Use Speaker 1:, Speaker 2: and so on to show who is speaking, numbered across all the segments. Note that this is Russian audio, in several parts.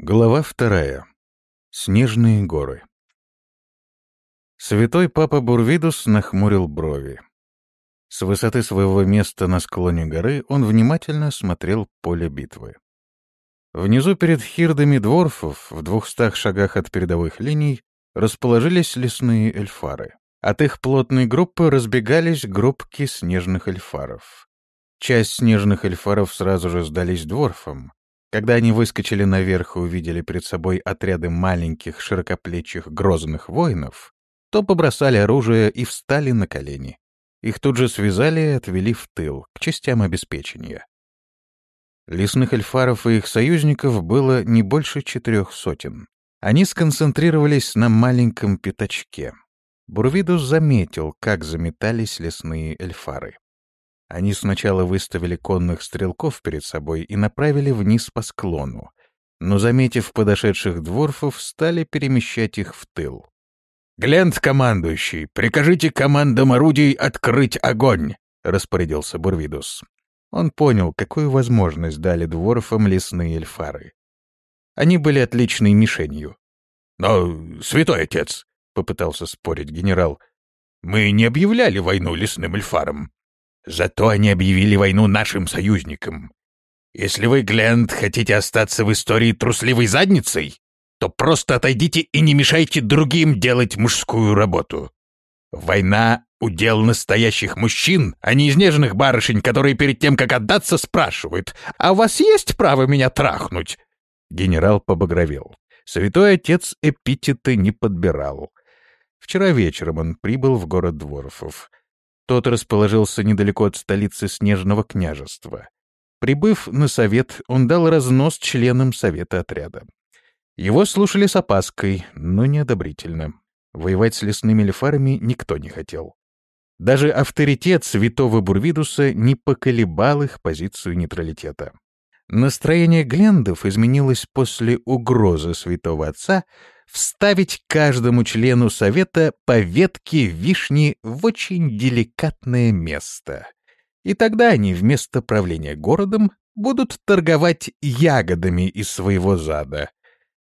Speaker 1: Глава вторая. Снежные горы. Святой папа Бурвидус нахмурил брови. С высоты своего места на склоне горы он внимательно смотрел поле битвы. Внизу перед хирдами дворфов, в двухстах шагах от передовых линий, расположились лесные эльфары. От их плотной группы разбегались группки снежных эльфаров. Часть снежных эльфаров сразу же сдались дворфам, когда они выскочили наверх и увидели перед собой отряды маленьких, широкоплечих, грозных воинов, то побросали оружие и встали на колени. Их тут же связали и отвели в тыл, к частям обеспечения. Лесных эльфаров и их союзников было не больше четырех сотен. Они сконцентрировались на маленьком пятачке. Бурвидус заметил, как заметались лесные эльфары. Они сначала выставили конных стрелков перед собой и направили вниз по склону, но, заметив подошедших дворфов, стали перемещать их в тыл. «Глент, командующий, прикажите командам орудий открыть огонь!» — распорядился Бурвидус. Он понял, какую возможность дали дворфам лесные эльфары. Они были отличной мишенью. «Но, святой отец!» — попытался спорить генерал. «Мы не объявляли войну лесным эльфарам. Зато они объявили войну нашим союзникам. Если вы, Глент, хотите остаться в истории трусливой задницей, то просто отойдите и не мешайте другим делать мужскую работу. Война — удел настоящих мужчин, а не изнеженных барышень, которые перед тем, как отдаться, спрашивают, «А у вас есть право меня трахнуть?» Генерал побагровел. Святой отец эпитеты не подбирал. Вчера вечером он прибыл в город Дворфов. Тот расположился недалеко от столицы Снежного княжества. Прибыв на совет, он дал разнос членам совета отряда. Его слушали с опаской, но неодобрительно. Воевать с лесными лефарами никто не хотел. Даже авторитет святого Бурвидуса не поколебал их позицию нейтралитета. Настроение Глендов изменилось после угрозы святого отца вставить каждому члену совета по ветке вишни в очень деликатное место. И тогда они вместо правления городом будут торговать ягодами из своего зада.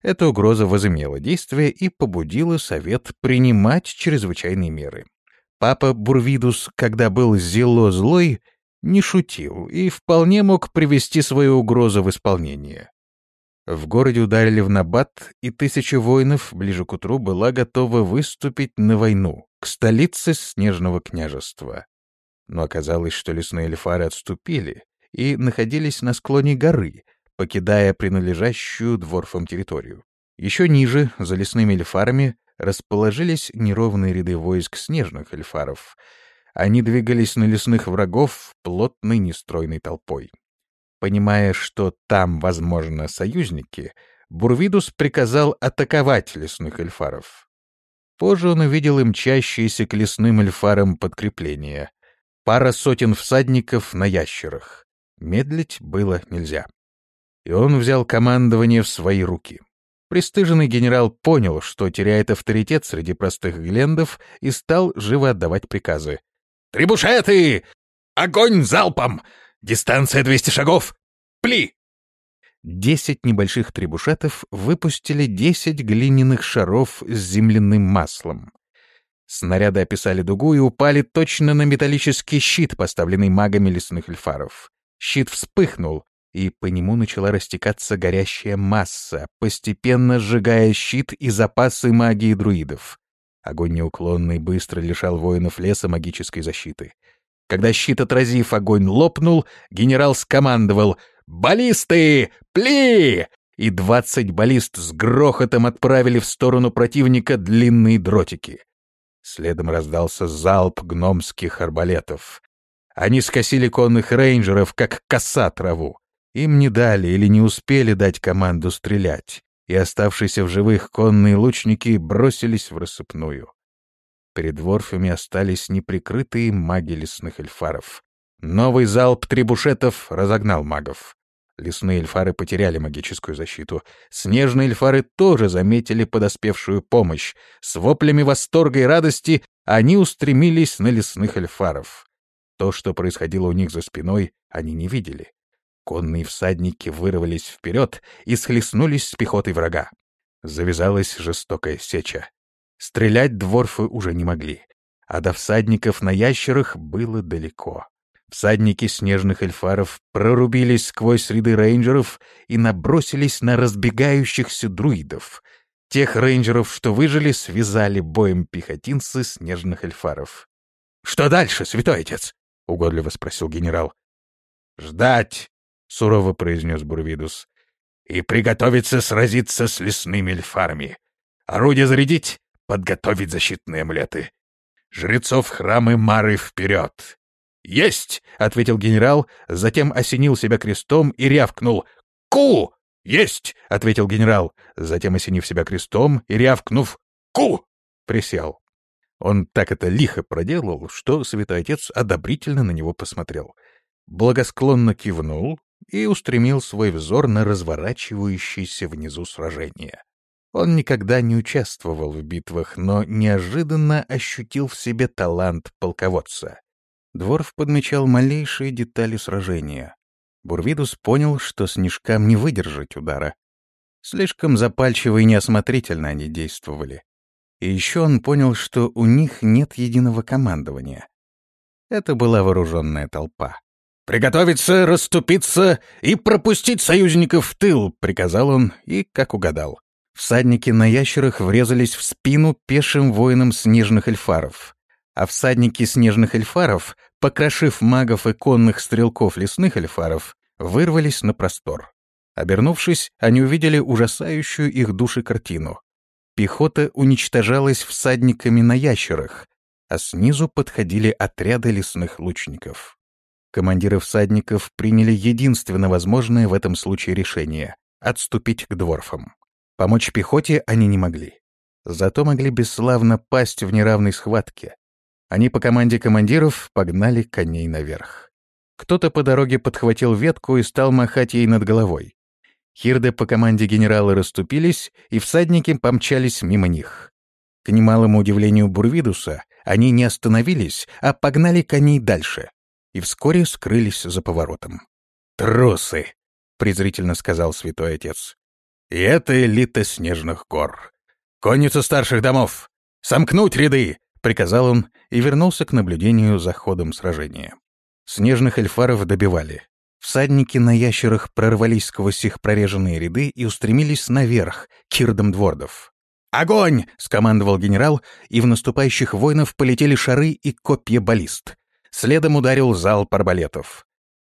Speaker 1: Эта угроза возымела действие и побудила совет принимать чрезвычайные меры. Папа Бурвидус, когда был зело злой, не шутил и вполне мог привести свою угрозу в исполнение. В городе ударили в набат, и тысяча воинов ближе к утру была готова выступить на войну, к столице Снежного княжества. Но оказалось, что лесные эльфары отступили и находились на склоне горы, покидая принадлежащую дворфам территорию. Еще ниже, за лесными эльфарами, расположились неровные ряды войск снежных эльфаров. Они двигались на лесных врагов плотной нестройной толпой. Понимая, что там, возможно, союзники, Бурвидус приказал атаковать лесных эльфаров. Позже он увидел им мчащиеся к лесным эльфарам подкрепления. Пара сотен всадников на ящерах. Медлить было нельзя. И он взял командование в свои руки. Престыженный генерал понял, что теряет авторитет среди простых глендов и стал живо отдавать приказы. «Трибушеты! Огонь залпом! Дистанция 200 шагов! Пли!» Десять небольших требушетов выпустили десять глиняных шаров с земляным маслом. Снаряды описали дугу и упали точно на металлический щит, поставленный магами лесных эльфаров. Щит вспыхнул, и по нему начала растекаться горящая масса, постепенно сжигая щит и запасы магии друидов. Огонь неуклонно и быстро лишал воинов леса магической защиты. Когда щит, отразив огонь, лопнул, генерал скомандовал «Баллисты! Пли!» И двадцать баллист с грохотом отправили в сторону противника длинные дротики. Следом раздался залп гномских арбалетов. Они скосили конных рейнджеров, как коса траву. Им не дали или не успели дать команду стрелять, и оставшиеся в живых конные лучники бросились в рассыпную. Перед дворфами остались неприкрытые маги лесных эльфаров. Новый залп трибушетов разогнал магов. Лесные эльфары потеряли магическую защиту. Снежные эльфары тоже заметили подоспевшую помощь. С воплями восторга и радости они устремились на лесных эльфаров. То, что происходило у них за спиной, они не видели. Конные всадники вырвались вперед и схлестнулись с пехотой врага. Завязалась жестокая сеча. Стрелять дворфы уже не могли, а до всадников на ящерах было далеко. Всадники снежных эльфаров прорубились сквозь ряды рейнджеров и набросились на разбегающихся друидов. Тех рейнджеров, что выжили, связали боем пехотинцы снежных эльфаров. — Что дальше, святой отец? — угодливо спросил генерал. — Ждать, — сурово произнес Бурвидус, — и приготовиться сразиться с лесными эльфарами. Орудие зарядить, подготовить защитные амулеты. Жрецов храмы Мары вперед! «Есть!» — ответил генерал, затем осенил себя крестом и рявкнул. «Ку!» «Есть!» — ответил генерал, затем осенив себя крестом и рявкнув. «Ку!» — присел. Он так это лихо проделал, что святой отец одобрительно на него посмотрел. Благосклонно кивнул и устремил свой взор на разворачивающееся внизу сражение. Он никогда не участвовал в битвах, но неожиданно ощутил в себе талант полководца. Дворф подмечал малейшие детали сражения. Бурвидус понял, что снежкам не выдержать удара. Слишком запальчиво и неосмотрительно они действовали. И еще он понял, что у них нет единого командования. Это была вооруженная толпа. «Приготовиться, расступиться и пропустить союзников в тыл!» — приказал он и как угадал. Всадники на ящерах врезались в спину пешим воинам снежных эльфаров а всадники снежных эльфаров, покрошив магов и конных стрелков лесных эльфаров, вырвались на простор. Обернувшись, они увидели ужасающую их души картину. Пехота уничтожалась всадниками на ящерах, а снизу подходили отряды лесных лучников. Командиры всадников приняли единственно возможное в этом случае решение — отступить к дворфам. Помочь пехоте они не могли. Зато могли бесславно пасть в неравной схватке, они по команде командиров погнали коней наверх. Кто-то по дороге подхватил ветку и стал махать ей над головой. Хирды по команде генерала расступились, и всадники помчались мимо них. К немалому удивлению Бурвидуса, они не остановились, а погнали коней дальше, и вскоре скрылись за поворотом. «Трусы!» — презрительно сказал святой отец. «И это элита снежных гор. Конница старших домов! Сомкнуть ряды! — приказал он и вернулся к наблюдению за ходом сражения. Снежных эльфаров добивали. Всадники на ящерах прорвались сквозь их прореженные ряды и устремились наверх, к кирдам двордов. «Огонь!» — скомандовал генерал, и в наступающих воинов полетели шары и копья баллист. Следом ударил зал арбалетов.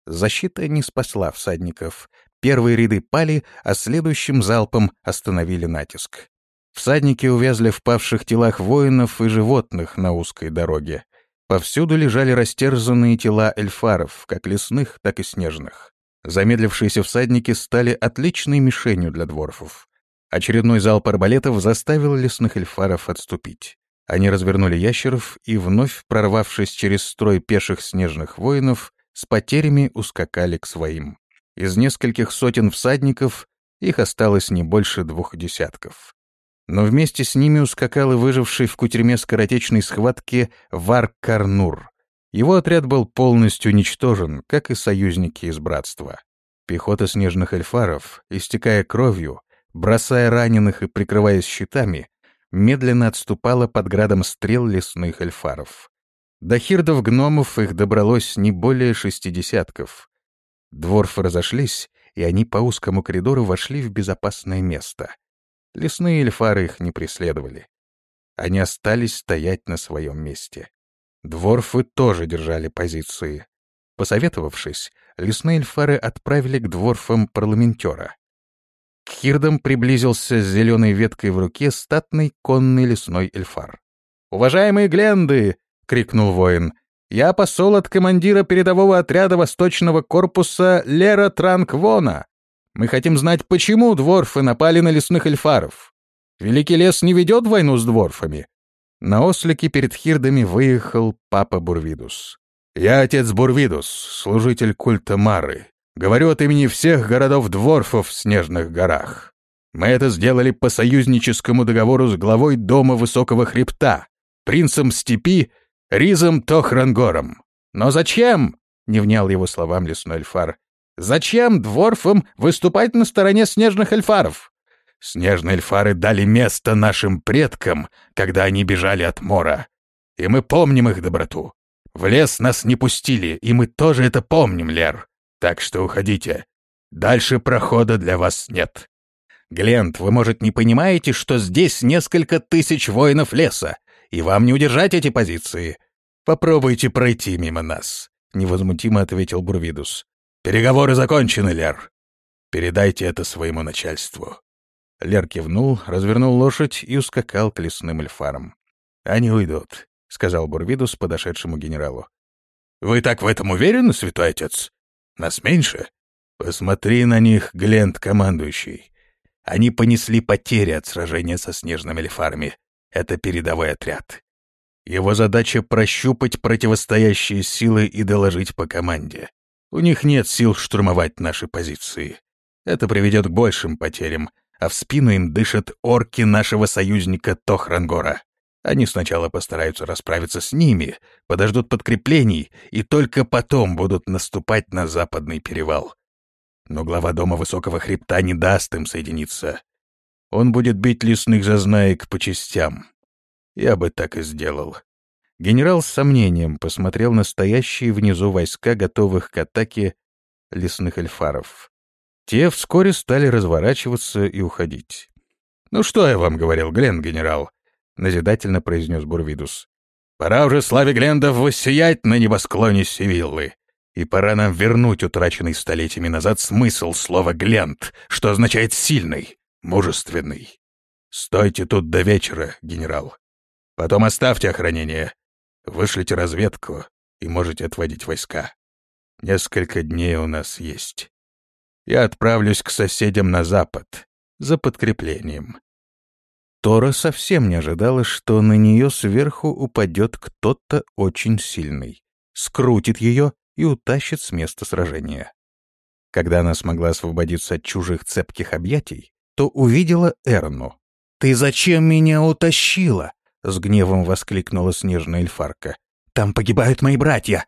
Speaker 1: Защита не спасла всадников. Первые ряды пали, а следующим залпом остановили натиск. Всадники увязли в павших телах воинов и животных на узкой дороге. Повсюду лежали растерзанные тела эльфаров, как лесных, так и снежных. Замедлившиеся всадники стали отличной мишенью для дворфов. Очередной залп арбалетов заставил лесных эльфаров отступить. Они развернули ящеров и, вновь прорвавшись через строй пеших снежных воинов, с потерями ускакали к своим. Из нескольких сотен всадников их осталось не больше двух десятков но вместе с ними ускакал и выживший в кутерьме скоротечной схватки Вар Карнур. Его отряд был полностью уничтожен, как и союзники из Братства. Пехота снежных эльфаров, истекая кровью, бросая раненых и прикрываясь щитами, медленно отступала под градом стрел лесных эльфаров. До хирдов-гномов их добралось не более шести десятков. Дворфы разошлись, и они по узкому коридору вошли в безопасное место — Лесные эльфары их не преследовали. Они остались стоять на своем месте. Дворфы тоже держали позиции. Посоветовавшись, лесные эльфары отправили к дворфам парламентера. К хирдам приблизился с зеленой веткой в руке статный конный лесной эльфар. «Уважаемые Гленды!» — крикнул воин. «Я посол от командира передового отряда Восточного корпуса Лера Транквона. Мы хотим знать, почему дворфы напали на лесных эльфаров. Великий лес не ведет войну с дворфами. На ослике перед хирдами выехал папа Бурвидус. «Я отец Бурвидус, служитель культа Мары. Говорю от имени всех городов-дворфов в Снежных горах. Мы это сделали по союзническому договору с главой Дома Высокого Хребта, принцем Степи, Ризом Тохрангором. Но зачем?» — не внял его словам лесной эльфар. Зачем дворфам выступать на стороне снежных эльфаров? Снежные эльфары дали место нашим предкам, когда они бежали от мора. И мы помним их доброту. В лес нас не пустили, и мы тоже это помним, Лер. Так что уходите. Дальше прохода для вас нет. Глент, вы, может, не понимаете, что здесь несколько тысяч воинов леса, и вам не удержать эти позиции. Попробуйте пройти мимо нас, — невозмутимо ответил Бурвидус. Переговоры закончены, Лер. Передайте это своему начальству. Лер кивнул, развернул лошадь и ускакал к лесным эльфарам. «Они уйдут», — сказал Бурвидус подошедшему генералу. «Вы так в этом уверены, святой отец? Нас меньше? Посмотри на них, Глент, командующий. Они понесли потери от сражения со снежными эльфарами. Это передовой отряд. Его задача — прощупать противостоящие силы и доложить по команде. У них нет сил штурмовать наши позиции. Это приведет к большим потерям, а в спину им дышат орки нашего союзника Тохрангора. Они сначала постараются расправиться с ними, подождут подкреплений и только потом будут наступать на западный перевал. Но глава дома Высокого Хребта не даст им соединиться. Он будет бить лесных зазнаек по частям. Я бы так и сделал. Генерал с сомнением посмотрел на стоящие внизу войска, готовых к атаке лесных эльфаров. Те вскоре стали разворачиваться и уходить. «Ну что я вам говорил, Глен, генерал?» — назидательно произнес Бурвидус. «Пора уже славе Глендов воссиять на небосклоне Севиллы. И пора нам вернуть утраченный столетиями назад смысл слова «Глент», что означает «сильный», «мужественный». Стойте тут до вечера, генерал. Потом оставьте охранение. Вышлите разведку и можете отводить войска. Несколько дней у нас есть я отправлюсь к соседям на запад за подкреплением. Тора совсем не ожидала, что на нее сверху упадет кто-то очень сильный, скрутит ее и утащит с места сражения. Когда она смогла освободиться от чужих цепких объятий, то увидела Эрну. «Ты зачем меня утащила?» — с гневом воскликнула снежная эльфарка. «Там погибают мои братья!»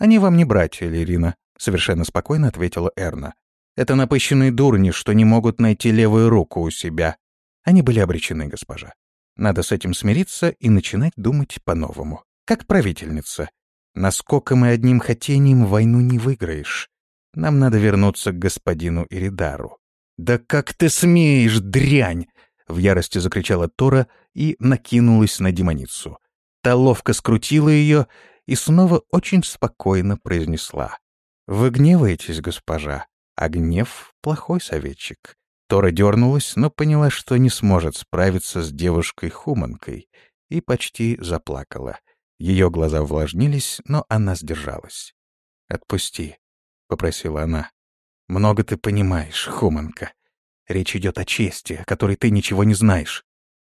Speaker 1: «Они вам не братья, Лерина», — совершенно спокойно ответила Эрна. Это напыщенные дурни, что не могут найти левую руку у себя. Они были обречены, госпожа. Надо с этим смириться и начинать думать по-новому. Как правительница. Насколько мы одним хотением войну не выиграешь. Нам надо вернуться к господину Иридару. «Да как ты смеешь, дрянь!» В ярости закричала Тора и накинулась на демоницу. Та ловко скрутила ее и снова очень спокойно произнесла. «Вы гневаетесь, госпожа? А гнев — плохой советчик. Тора дернулась, но поняла, что не сможет справиться с девушкой-хуманкой, и почти заплакала. Ее глаза увлажнились, но она сдержалась. «Отпусти», — попросила она. «Много ты понимаешь, хуманка. Речь идет о чести, о которой ты ничего не знаешь.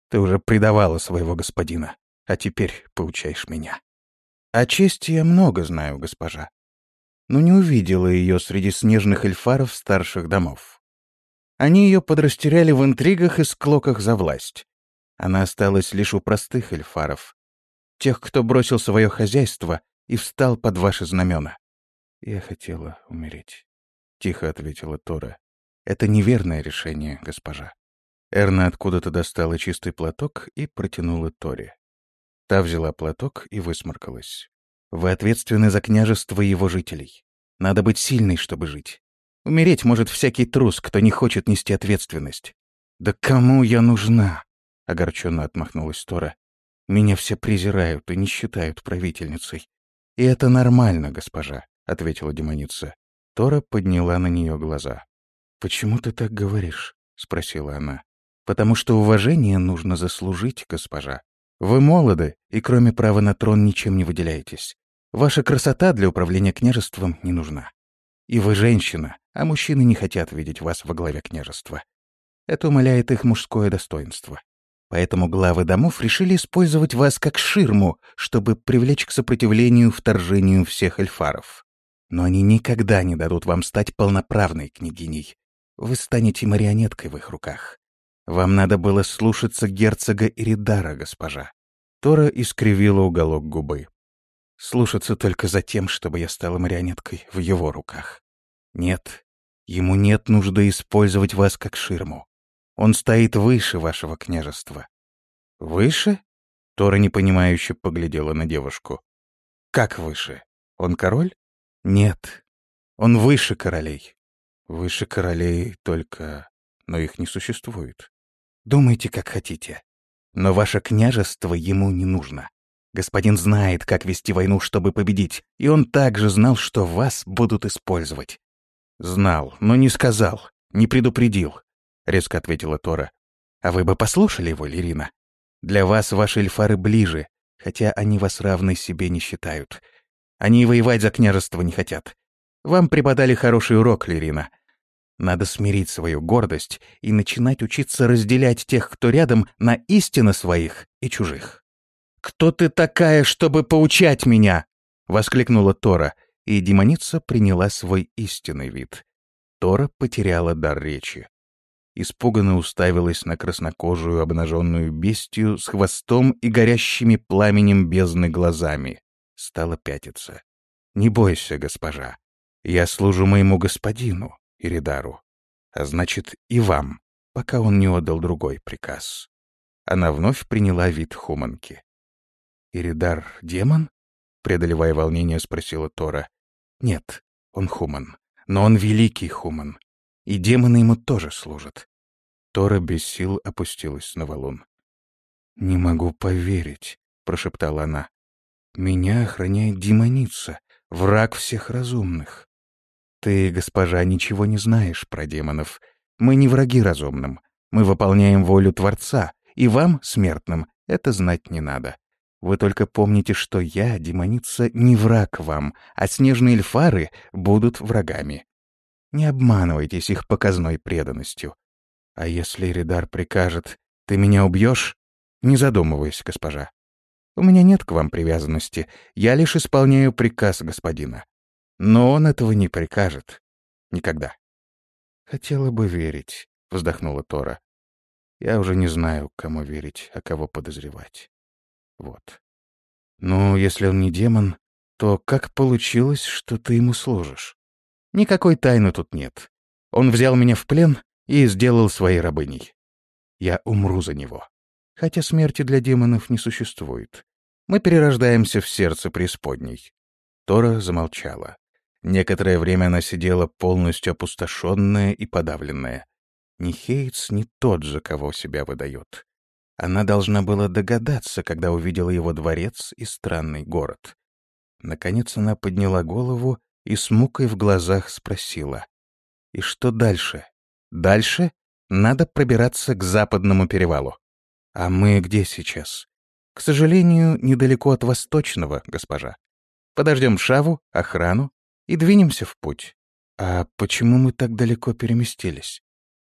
Speaker 1: Ты уже предавала своего господина, а теперь поучаешь меня». «О чести я много знаю, госпожа но не увидела ее среди снежных эльфаров старших домов. Они ее подрастеряли в интригах и склоках за власть. Она осталась лишь у простых эльфаров, тех, кто бросил свое хозяйство и встал под ваши знамена. «Я хотела умереть», — тихо ответила Тора. «Это неверное решение, госпожа». Эрна откуда-то достала чистый платок и протянула Торе. Та взяла платок и высморкалась. Вы ответственны за княжество его жителей. Надо быть сильной, чтобы жить. Умереть может всякий трус, кто не хочет нести ответственность. «Да кому я нужна?» — огорченно отмахнулась Тора. «Меня все презирают и не считают правительницей». «И это нормально, госпожа», — ответила демоница. Тора подняла на нее глаза. «Почему ты так говоришь?» — спросила она. «Потому что уважение нужно заслужить, госпожа. Вы молоды, и кроме права на трон ничем не выделяетесь. Ваша красота для управления княжеством не нужна. И вы женщина, а мужчины не хотят видеть вас во главе княжества. Это умаляет их мужское достоинство. Поэтому главы домов решили использовать вас как ширму, чтобы привлечь к сопротивлению вторжению всех эльфаров. Но они никогда не дадут вам стать полноправной княгиней. Вы станете марионеткой в их руках. Вам надо было слушаться герцога Иридара, госпожа. Тора искривила уголок губы слушаться только за тем, чтобы я стала марионеткой в его руках. Нет, ему нет нужды использовать вас как ширму. Он стоит выше вашего княжества. Выше? Тора непонимающе поглядела на девушку. Как выше? Он король? Нет. Он выше королей. Выше королей только... Но их не существует. Думайте, как хотите. Но ваше княжество ему не нужно. Господин знает, как вести войну, чтобы победить, и он также знал, что вас будут использовать. Знал, но не сказал, не предупредил, — резко ответила Тора. А вы бы послушали его, Лирина. Для вас ваши эльфары ближе, хотя они вас равной себе не считают. Они воевать за княжество не хотят. Вам преподали хороший урок, Лирина. Надо смирить свою гордость и начинать учиться разделять тех, кто рядом, на истины своих и чужих. «Кто ты такая, чтобы поучать меня?» — воскликнула Тора, и демоница приняла свой истинный вид. Тора потеряла дар речи испуганно уставилась на краснокожую обнаженную бестию с хвостом и горящими пламенем бездны глазами. Стала пятиться. «Не бойся, госпожа. Я служу моему господину, Иридару. А значит, и вам, пока он не отдал другой приказ». Она вновь приняла вид хуманки. «Иридар — демон?» — преодолевая волнение, спросила Тора. «Нет, он хуман. Но он великий хуман. И демоны ему тоже служат. Тора без сил опустилась на валун. «Не могу поверить», — прошептала она. «Меня охраняет демоница, враг всех разумных». «Ты, госпожа, ничего не знаешь про демонов. Мы не враги разумным. Мы выполняем волю Творца, и вам, смертным, это знать не надо. Вы только помните, что я, демоница, не враг вам, а снежные эльфары будут врагами. Не обманывайтесь их показной преданностью. А если Ридар прикажет, ты меня убьешь? Не задумывайся, госпожа. У меня нет к вам привязанности, я лишь исполняю приказ господина. Но он этого не прикажет. Никогда. Хотела бы верить, вздохнула Тора. Я уже не знаю, кому верить, а кого подозревать. Вот. Ну, если он не демон, то как получилось, что ты ему служишь? Никакой тайны тут нет. Он взял меня в плен и сделал своей рабыней. Я умру за него. Хотя смерти для демонов не существует. Мы перерождаемся в сердце преисподней. Тора замолчала. Некоторое время она сидела полностью опустошенная и подавленная. Ни Хейтс, ни тот же, кого себя выдает. Она должна была догадаться, когда увидела его дворец и странный город. Наконец она подняла голову и с мукой в глазах спросила. «И что дальше?» Дальше надо пробираться к западному перевалу. А мы где сейчас? К сожалению, недалеко от восточного, госпожа. Подождем Шаву, охрану и двинемся в путь. А почему мы так далеко переместились?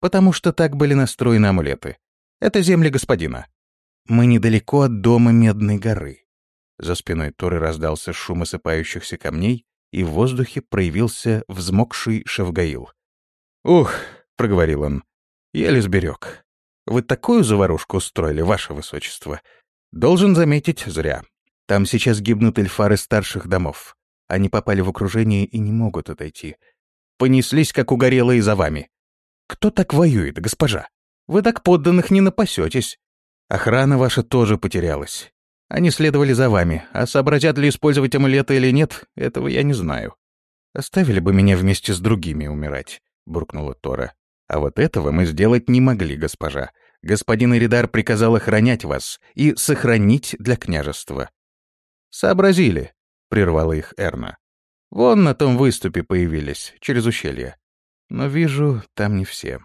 Speaker 1: Потому что так были настроены амулеты. Это земли господина. Мы недалеко от дома Медной горы. За спиной Торы раздался шум осыпающихся камней, и в воздухе проявился взмокший Шавгаил. «Ух, проговорил он. «Еле сберег. Вы такую заварушку устроили, ваше высочество. Должен заметить, зря. Там сейчас гибнут эльфары старших домов. Они попали в окружение и не могут отойти. Понеслись, как угорелые за вами. Кто так воюет, госпожа? Вы так подданных не напасетесь. Охрана ваша тоже потерялась. Они следовали за вами, а сообразят ли использовать амулеты или нет, этого я не знаю. Оставили бы меня вместе с другими умирать, буркнула Тора. А вот этого мы сделать не могли, госпожа. Господин Иридар приказал охранять вас и сохранить для княжества. Сообразили, прервала их Эрна. Вон на том выступе появились, через ущелье. Но вижу, там не все.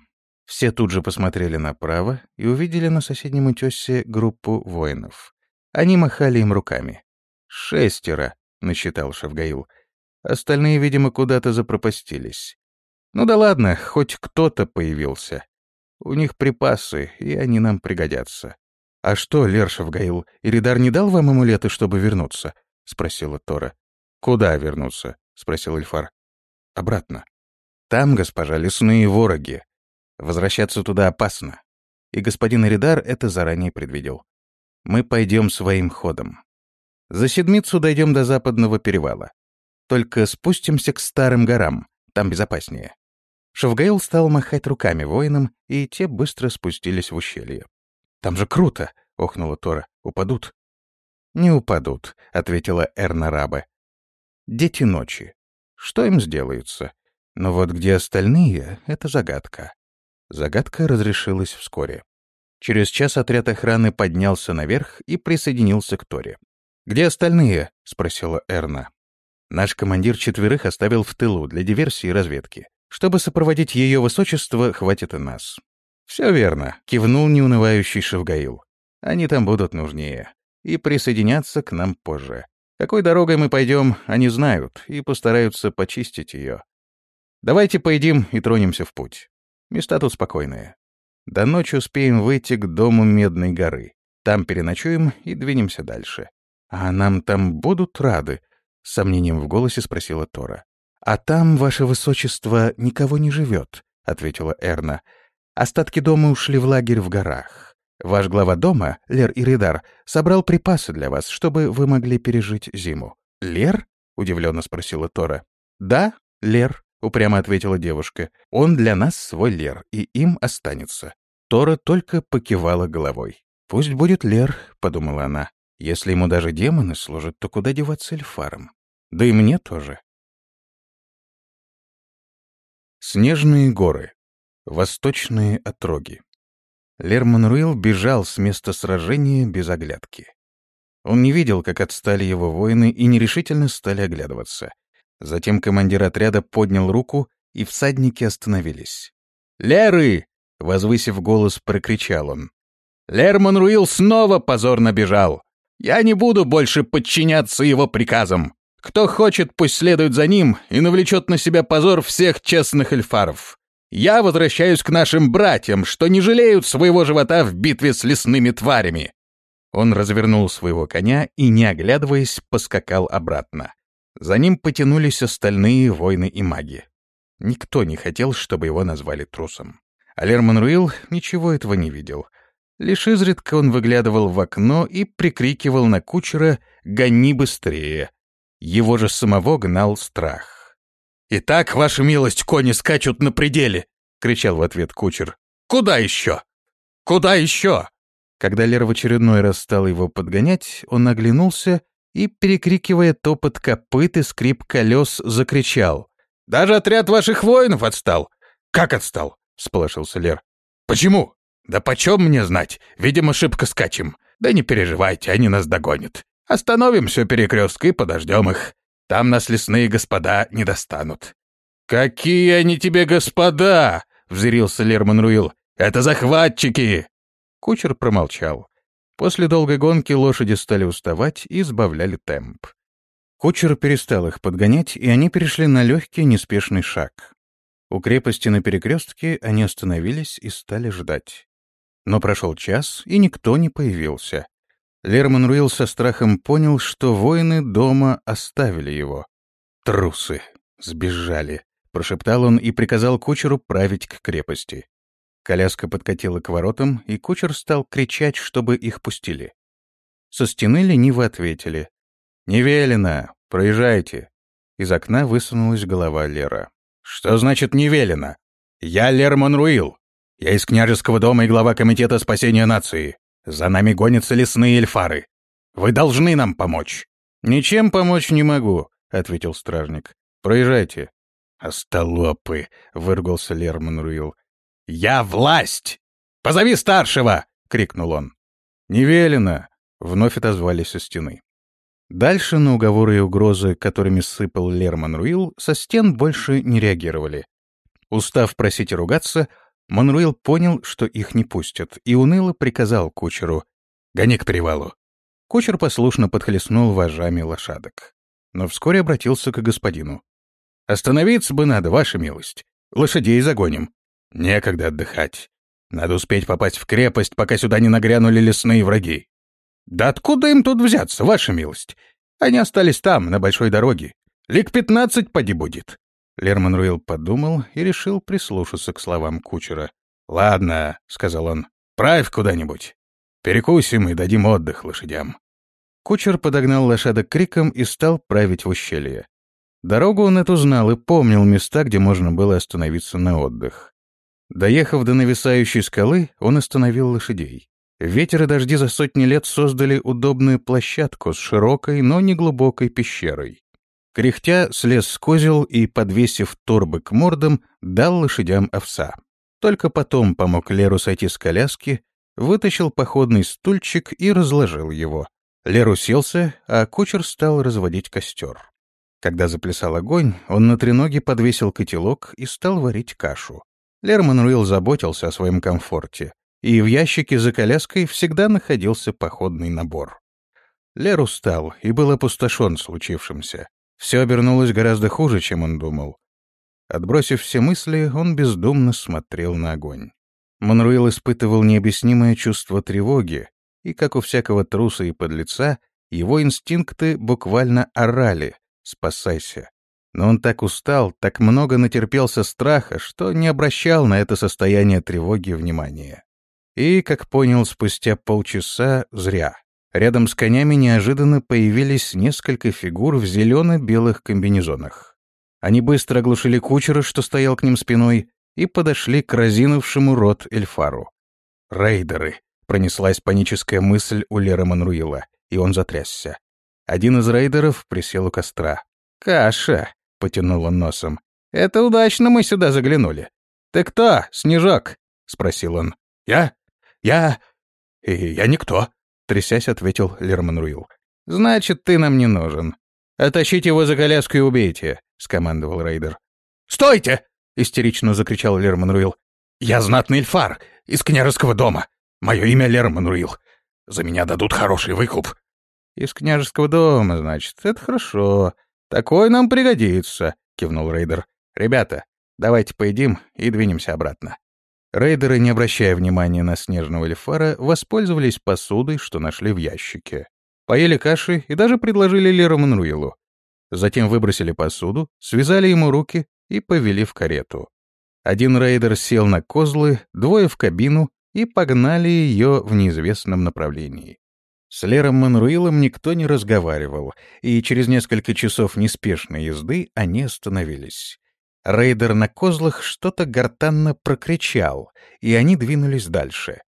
Speaker 1: Все тут же посмотрели направо и увидели на соседнем утесе группу воинов. Они махали им руками. «Шестеро», — насчитал Шавгаил. Остальные, видимо, куда-то запропастились. Ну да ладно, хоть кто-то появился. У них припасы, и они нам пригодятся. — А что, Лершев Гаил, Иридар не дал вам амулеты, чтобы вернуться? — спросила Тора. — Куда вернуться? — спросил Эльфар. — Обратно. Там, госпожа, лесные вороги. Возвращаться туда опасно. И господин Иридар это заранее предвидел. Мы пойдем своим ходом. За седмицу дойдем до западного перевала. Только спустимся к старым горам, там безопаснее». Шавгаил стал махать руками воинам, и те быстро спустились в ущелье. «Там же круто!» — охнула Тора. «Упадут?» «Не упадут», — ответила Эрнараба. «Дети ночи. Что им сделается? Но вот где остальные — это загадка». Загадка разрешилась вскоре. Через час отряд охраны поднялся наверх и присоединился к Торе. «Где остальные?» — спросила Эрна. Наш командир четверых оставил в тылу для диверсии и разведки. Чтобы сопроводить ее высочество, хватит и нас. «Все верно», — кивнул неунывающий Шевгаил. «Они там будут нужнее. И присоединятся к нам позже. Какой дорогой мы пойдем, они знают, и постараются почистить ее. Давайте поедим и тронемся в путь. Места тут спокойные. До ночи успеем выйти к дому Медной горы. Там переночуем и двинемся дальше. А нам там будут рады?» — с сомнением в голосе спросила Тора. «А там, ваше высочество, никого не живет», — ответила Эрна. «Остатки дома ушли в лагерь в горах. Ваш глава дома, Лер Иридар, собрал припасы для вас, чтобы вы могли пережить зиму». «Лер?» — удивленно спросила Тора. «Да, Лер», — упрямо ответила девушка. «Он для нас свой Лер, и им останется». Тора только покивала головой. «Пусть будет Лер», — подумала она. «Если ему даже демоны служат, то куда деваться эльфарам? Да и мне тоже». Снежные горы. Восточные отроги. Лерман Руил бежал с места сражения без оглядки. Он не видел, как отстали его воины и нерешительно стали оглядываться. Затем командир отряда поднял руку, и всадники остановились. «Леры!» — возвысив голос, прокричал он. «Лерман Руил снова позорно бежал! Я не буду больше подчиняться его приказам! Кто хочет, пусть следует за ним и навлечет на себя позор всех честных эльфаров. Я возвращаюсь к нашим братьям, что не жалеют своего живота в битве с лесными тварями». Он развернул своего коня и, не оглядываясь, поскакал обратно. За ним потянулись остальные воины и маги. Никто не хотел, чтобы его назвали трусом. А Лерман Руил ничего этого не видел. Лишь изредка он выглядывал в окно и прикрикивал на кучера «Гони быстрее!», его же самого гнал страх. «Итак, ваша милость, кони скачут на пределе!» — кричал в ответ кучер. «Куда еще? Куда еще?» Когда Лер в очередной раз стал его подгонять, он оглянулся и, перекрикивая топот копыт и скрип колес, закричал. «Даже отряд ваших воинов отстал!» «Как отстал?» — сполошился Лер. «Почему?» «Да почем мне знать? Видимо, шибко скачем. Да не переживайте, они нас догонят. Остановим все перекрестка и подождем их. Там нас лесные господа не достанут». «Какие они тебе господа?» — взъярился Лерман Руил. «Это захватчики!» Кучер промолчал. После долгой гонки лошади стали уставать и сбавляли темп. Кучер перестал их подгонять, и они перешли на легкий, неспешный шаг. У крепости на перекрестке они остановились и стали ждать. Но прошел час, и никто не появился. Лерман Руил со страхом понял, что воины дома оставили его. «Трусы! Сбежали!» — прошептал он и приказал кучеру править к крепости. Коляска подкатила к воротам, и кучер стал кричать, чтобы их пустили. Со стены лениво ответили. «Не велено! Проезжайте!» Из окна высунулась голова Лера. «Что значит «не велено»? Я Лерман Руил. Я из княжеского дома и глава комитета спасения нации. За нами гонятся лесные эльфары. Вы должны нам помочь». «Ничем помочь не могу», — ответил стражник. «Проезжайте». «Остолопы», — выргался Лерман Руил. «Я власть! Позови старшего!» — крикнул он. «Не велено!» — вновь отозвались со стены. Дальше на уговоры и угрозы, которыми сыпал Лерман Руил, со стен больше не реагировали. Устав просить и ругаться, Манруил понял, что их не пустят, и уныло приказал кучеру «Гони к привалу». Кучер послушно подхлестнул вожами лошадок. Но вскоре обратился к господину. «Остановиться бы надо, ваша милость. Лошадей загоним. Некогда отдыхать. Надо успеть попасть в крепость, пока сюда не нагрянули лесные враги. Да откуда им тут взяться, ваша милость? Они остались там, на большой дороге. Лик пятнадцать поди будет. Лерман Руил подумал и решил прислушаться к словам кучера. «Ладно», — сказал он, — «правь куда-нибудь. Перекусим и дадим отдых лошадям». Кучер подогнал лошадок криком и стал править в ущелье. Дорогу он эту знал и помнил места, где можно было остановиться на отдых. Доехав до нависающей скалы, он остановил лошадей. Ветер и дожди за сотни лет создали удобную площадку с широкой, но не глубокой пещерой. Кряхтя слез с козел и, подвесив торбы к мордам, дал лошадям овса. Только потом помог Леру сойти с коляски, вытащил походный стульчик и разложил его. Лер уселся, а кучер стал разводить костер. Когда заплясал огонь, он на треноге подвесил котелок и стал варить кашу. Лер Мануил заботился о своем комфорте, и в ящике за коляской всегда находился походный набор. Лер устал и был опустошен случившимся. Все обернулось гораздо хуже, чем он думал. Отбросив все мысли, он бездумно смотрел на огонь. Монруил испытывал необъяснимое чувство тревоги, и, как у всякого труса и подлеца, его инстинкты буквально орали «спасайся». Но он так устал, так много натерпелся страха, что не обращал на это состояние тревоги внимания. И, как понял спустя полчаса, зря. Рядом с конями неожиданно появились несколько фигур в зелено-белых комбинезонах. Они быстро оглушили кучера, что стоял к ним спиной, и подошли к разинувшему рот Эльфару. «Рейдеры!» — пронеслась паническая мысль у Лера Манруила, и он затрясся. Один из рейдеров присел у костра. «Каша!» — потянул он носом. «Это удачно мы сюда заглянули. Ты кто, Снежок?» — спросил он.
Speaker 2: «Я? Я... я никто», трясясь, ответил Лерман Руил.
Speaker 1: «Значит, ты нам не нужен. Оттащите его за коляску и убейте», — скомандовал рейдер.
Speaker 2: «Стойте!» — истерично закричал Лерман Руил. «Я знатный эльфар из княжеского дома. Мое имя Лерман Руил. За меня дадут хороший выкуп».
Speaker 1: «Из княжеского дома, значит. Это хорошо. Такой нам пригодится», — кивнул рейдер. «Ребята, давайте поедим и двинемся обратно». Рейдеры, не обращая внимания на снежного эльфара, воспользовались посудой, что нашли в ящике. Поели каши и даже предложили Леру Манруилу. Затем выбросили посуду, связали ему руки и повели в карету. Один рейдер сел на козлы, двое в кабину и погнали ее в неизвестном направлении. С Лером Манруилом никто не разговаривал, и через несколько часов неспешной езды они остановились. Рейдер на козлах что-то гортанно прокричал, и они двинулись дальше.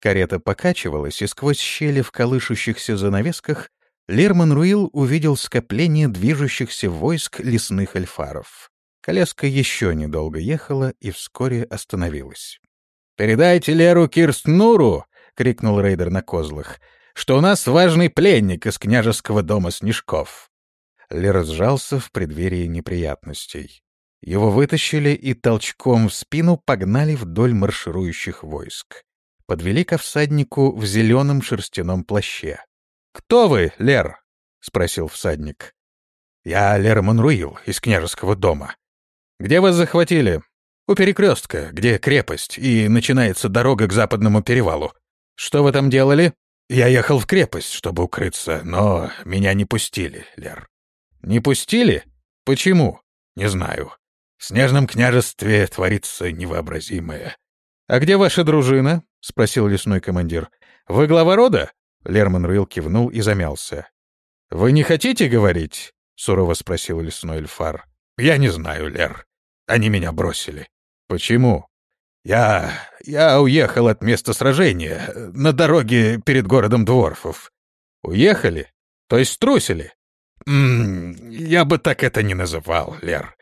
Speaker 1: Карета покачивалась, и сквозь щели в колышущихся занавесках Лерман Руил увидел скопление движущихся войск лесных эльфаров. Коляска еще недолго ехала и вскоре остановилась. «Передайте Леру Кирстнуру!» — крикнул рейдер на козлах — что у нас важный пленник из княжеского дома Снежков. Лер сжался в преддверии неприятностей. Его вытащили и толчком в спину погнали вдоль марширующих войск. Подвели ко всаднику в зеленом шерстяном плаще. «Кто вы, Лер?» — спросил всадник.
Speaker 2: «Я Лер Монруил из княжеского дома».
Speaker 1: «Где вас захватили?»
Speaker 2: «У перекрестка, где крепость, и начинается дорога к западному перевалу».
Speaker 1: «Что вы там делали?»
Speaker 2: «Я ехал в крепость, чтобы укрыться, но меня не пустили, Лер».
Speaker 1: «Не пустили? Почему?»
Speaker 2: «Не знаю. В снежном княжестве творится невообразимое.
Speaker 1: — А где ваша дружина? — спросил лесной командир. — Вы глава рода? Лерман Руил кивнул и замялся. — Вы не хотите говорить? — сурово спросил лесной эльфар.
Speaker 2: — Я не знаю, Лер. Они меня бросили.
Speaker 1: — Почему?
Speaker 2: — Я... я уехал от места сражения на дороге перед городом Дворфов.
Speaker 1: — Уехали? То есть струсили?
Speaker 2: — Я бы так это не называл, Лер.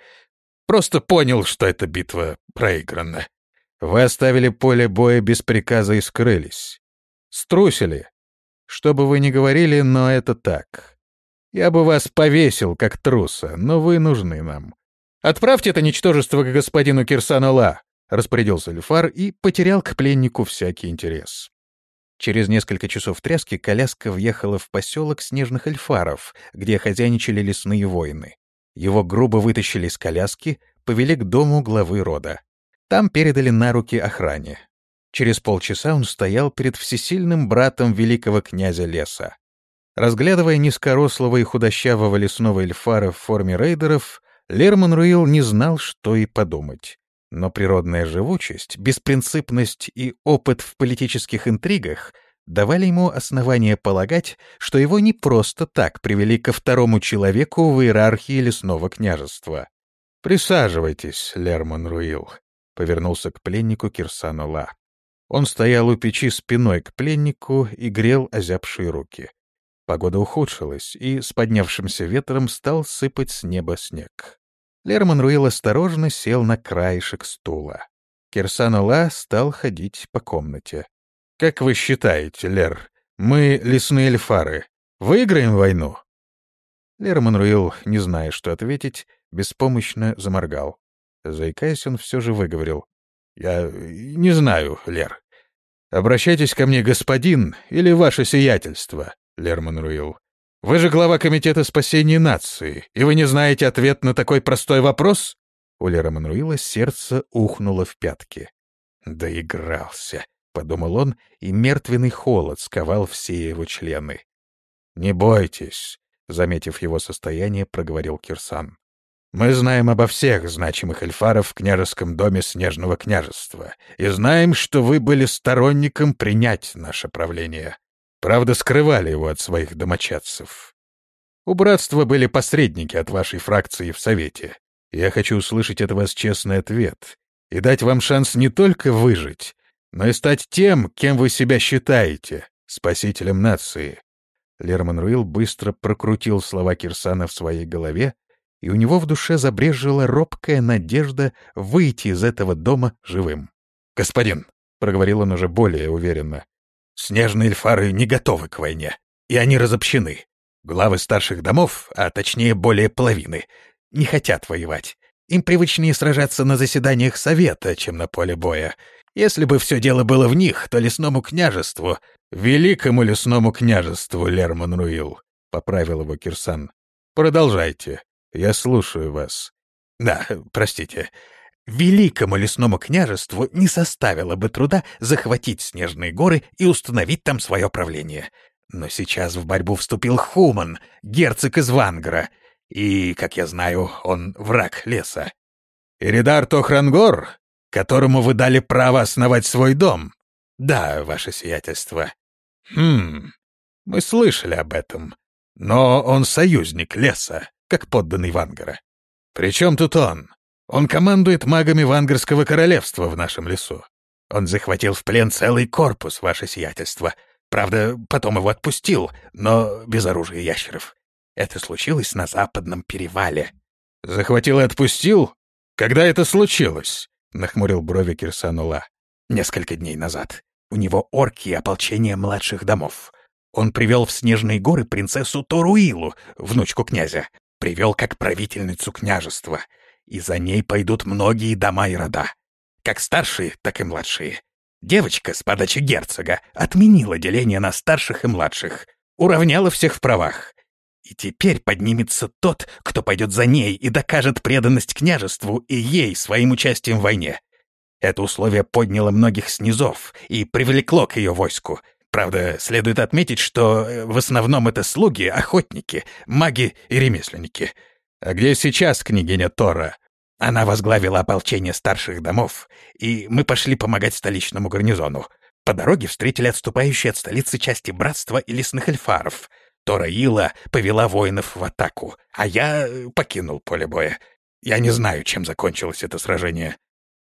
Speaker 2: Просто понял, что эта битва проиграна.
Speaker 1: Вы оставили поле боя без приказа и скрылись. Струсили. Что бы вы ни говорили, но это так. Я бы вас повесил, как труса, но вы нужны нам. Отправьте это ничтожество к господину Кирсану Ла, распорядился Эльфар и потерял к пленнику всякий интерес. Через несколько часов тряски коляска въехала в поселок снежных эльфаров, где хозяйничали лесные воины. Его грубо вытащили из коляски, повели к дому главы рода. Там передали на руки охране. Через полчаса он стоял перед всесильным братом великого князя леса. Разглядывая низкорослого и худощавого лесного эльфара в форме рейдеров, Лерман Руил не знал, что и подумать. Но природная живучесть, беспринципность и опыт в политических интригах давали ему основания полагать, что его не просто так привели ко второму человеку в иерархии лесного княжества. «Присаживайтесь, Лерман Руил», — повернулся к пленнику Кирсану Ла. Он стоял у печи спиной к пленнику и грел озябшие руки. Погода ухудшилась, и с поднявшимся ветром стал сыпать с неба снег. Лерман Руил осторожно сел на краешек стула. Кирсан Ула стал ходить по комнате. «Как вы считаете, Лер, мы, лесные эльфары, выиграем войну?» Лерман Руил, не зная, что ответить, беспомощно заморгал. Заикаясь, он все же выговорил. «Я не знаю, Лер. Обращайтесь ко мне, господин, или ваше сиятельство, Лерман Руил. Вы же глава комитета спасения нации, и вы не знаете ответ на такой простой вопрос?» У Лерман Руила сердце ухнуло в пятки. «Доигрался», — подумал он, и мертвенный холод сковал все его члены. «Не бойтесь», — заметив его состояние, проговорил Кирсан. Мы знаем обо всех значимых эльфаров в княжеском доме Снежного княжества и знаем, что вы были сторонником принять наше правление. Правда, скрывали его от своих домочадцев. У братства были посредники от вашей фракции в Совете. Я хочу услышать от вас честный ответ и дать вам шанс не только выжить, но и стать тем, кем вы себя считаете, спасителем нации. Лерман Руил быстро прокрутил слова Кирсана в своей голове и у него в душе забрежила робкая надежда выйти из этого дома живым. «Господин», — проговорил он уже более уверенно, — «снежные эльфары не готовы к войне, и они разобщены. Главы старших домов, а точнее более половины, не хотят воевать. Им привычнее сражаться на заседаниях совета, чем на поле боя. Если бы все дело было в них, то лесному княжеству, великому лесному княжеству, Лерман Руил, — поправил его Кирсан. Продолжайте. Я слушаю вас. Да, простите. Великому лесному княжеству не составило бы труда захватить Снежные горы и установить там свое правление. Но сейчас в борьбу вступил Хуман, герцог из Вангара, и, как я знаю, он враг леса. Иридар Тохрангор, которому вы дали право основать свой дом. Да, ваше сиятельство. Хм, мы слышали об этом. Но он союзник леса как подданный Вангара. Причем тут он? Он командует магами Вангарского королевства в нашем лесу. Он захватил в плен целый корпус, ваше сиятельство. Правда, потом его отпустил, но без оружия ящеров. Это случилось на западном перевале. Захватил и отпустил? Когда это случилось? Нахмурил брови Кирсанула. Несколько дней назад. У него орки и ополчение младших домов. Он привел в Снежные горы принцессу Торуилу, внучку князя привел как правительницу княжества, и за ней пойдут многие дома и рода, как старшие, так и младшие. Девочка с подачи герцога отменила деление на старших и младших, уравняла всех в правах. И теперь поднимется тот, кто пойдет за ней и докажет преданность княжеству и ей своим участием в войне. Это условие подняло многих снизов и привлекло к ее войску — Правда, следует отметить, что э, в основном это слуги, охотники, маги и ремесленники. А где сейчас княгиня Тора? Она возглавила ополчение старших домов, и мы пошли помогать столичному гарнизону. По дороге встретили отступающие от столицы части братства и лесных эльфаров. Тора Ила повела воинов в атаку, а я э, покинул поле боя. Я не знаю, чем закончилось это сражение.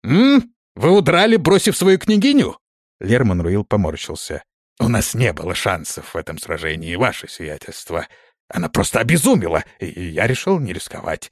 Speaker 1: «М? Вы удрали, бросив свою княгиню?» Лерман Руил поморщился. У нас не было шансов в этом сражении, ваше сиятельство. Она просто обезумела, и я решил не рисковать.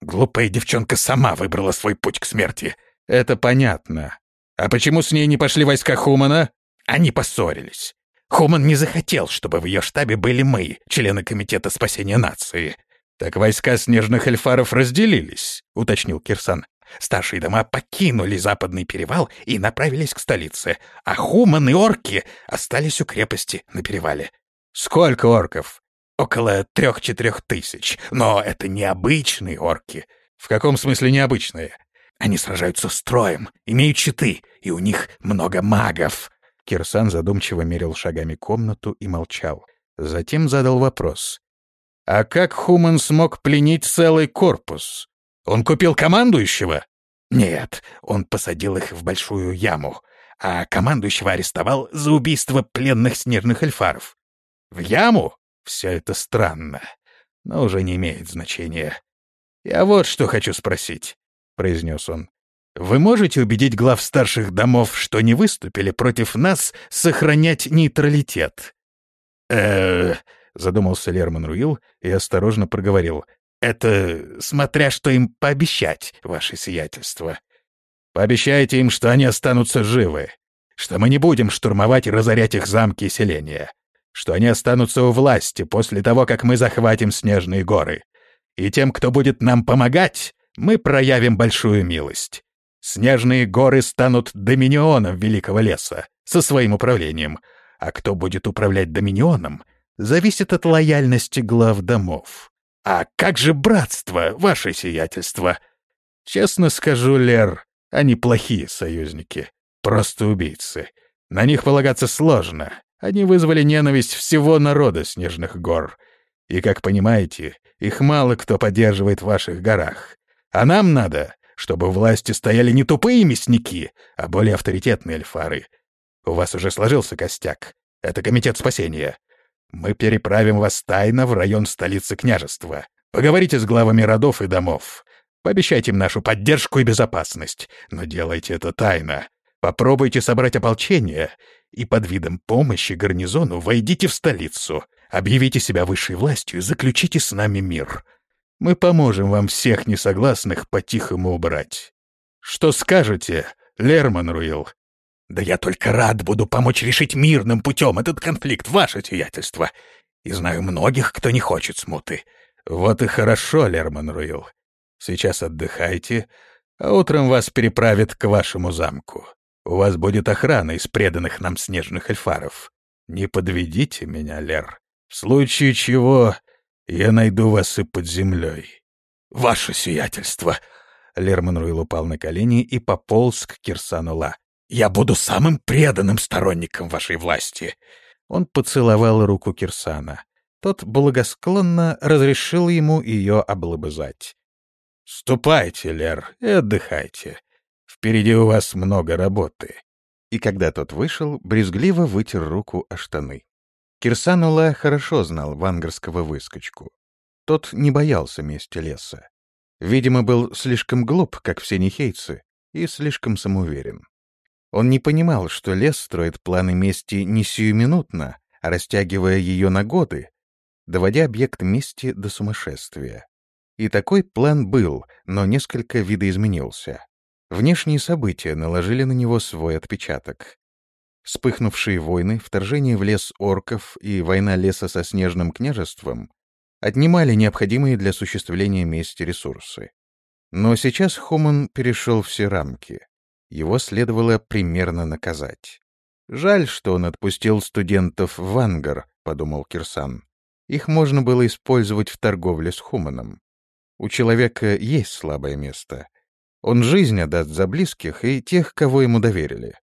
Speaker 1: Глупая девчонка сама выбрала свой путь к смерти. Это понятно. А почему с ней не пошли войска Хумана? Они поссорились. Хуман не захотел, чтобы в ее штабе были мы, члены Комитета спасения нации. Так войска снежных эльфаров разделились, уточнил Кирсан. Старшие дома покинули западный перевал и направились к столице, а хуманы и орки остались у крепости на перевале. Сколько орков? Около трех-четырех тысяч. Но это необычные орки. В каком смысле необычные? Они сражаются строем, имеют щиты, и у них много магов. Кирсан задумчиво мерил шагами комнату и молчал. Затем задал вопрос. «А как Хуман смог пленить целый корпус?» Он купил командующего? Нет, он посадил их в большую яму.
Speaker 2: а командующего арестовал за убийство пленных снежных эльфаров. В яму? Все это странно, но уже не имеет значения. Я вот что хочу спросить, — произнес он. Вы можете убедить глав старших домов, что не выступили против нас, сохранять нейтралитет? э задумался Лерман Руил и осторожно проговорил. «Это смотря что им пообещать, ваше сиятельство. Пообещайте им, что они останутся живы, что мы не будем штурмовать и разорять их замки и селения, что они останутся у власти после того, как мы захватим Снежные горы. И тем, кто будет нам помогать, мы проявим большую милость. Снежные горы станут доминионом Великого леса со своим управлением, а кто будет управлять доминионом, зависит от лояльности глав домов. А как же братство, ваше сиятельство? Честно скажу, Лер, они плохие союзники, просто убийцы. На них полагаться сложно. Они вызвали ненависть всего народа Снежных гор. И, как понимаете, их мало кто поддерживает в ваших горах. А нам надо, чтобы у власти стояли не тупые мясники, а более авторитетные эльфары. У вас уже сложился костяк. Это комитет спасения. Мы переправим вас тайно в район столицы княжества. Поговорите с главами родов и домов. Пообещайте им нашу поддержку и безопасность, но делайте это тайно. Попробуйте собрать ополчение и под видом помощи гарнизону войдите в столицу, объявите себя высшей властью и заключите с нами мир. Мы поможем вам всех несогласных по-тихому убрать. Что скажете, Лерман Руил? Да я только рад буду помочь решить мирным путем этот конфликт, ваше сиятельство. И знаю многих, кто не хочет смуты. Вот и хорошо, Лерман Руил. Сейчас отдыхайте, а утром вас переправят к вашему замку. У вас будет охрана из преданных нам снежных эльфаров. Не подведите меня, Лер. В случае чего я найду вас и под землей. Ваше сиятельство! Лерман Руил упал на колени и пополз к Кирсану Ла. Я буду самым преданным сторонником вашей власти. Он поцеловал руку Кирсана. Тот благосклонно разрешил ему ее облобызать. «Ступайте, Лер, и отдыхайте. Впереди у вас много работы». И когда тот вышел, брезгливо вытер руку о штаны. Кирсан Ула хорошо знал вангарского выскочку. Тот не боялся мести леса. Видимо, был слишком глуп, как все нехейцы, и слишком самоуверен. Он не понимал, что лес строит планы мести не сиюминутно, а растягивая ее на годы, доводя объект мести до сумасшествия. И такой план был, но несколько видоизменился. Внешние события наложили на него свой отпечаток. Вспыхнувшие войны, вторжение в лес орков и война леса со снежным княжеством отнимали необходимые для осуществления мести ресурсы. Но сейчас Хуман перешел все рамки. Его следовало примерно наказать. «Жаль, что он отпустил студентов в Ангар», — подумал Кирсан. «Их можно было использовать в торговле с Хуманом. У человека есть слабое место. Он жизнь отдаст за близких и тех, кого ему доверили.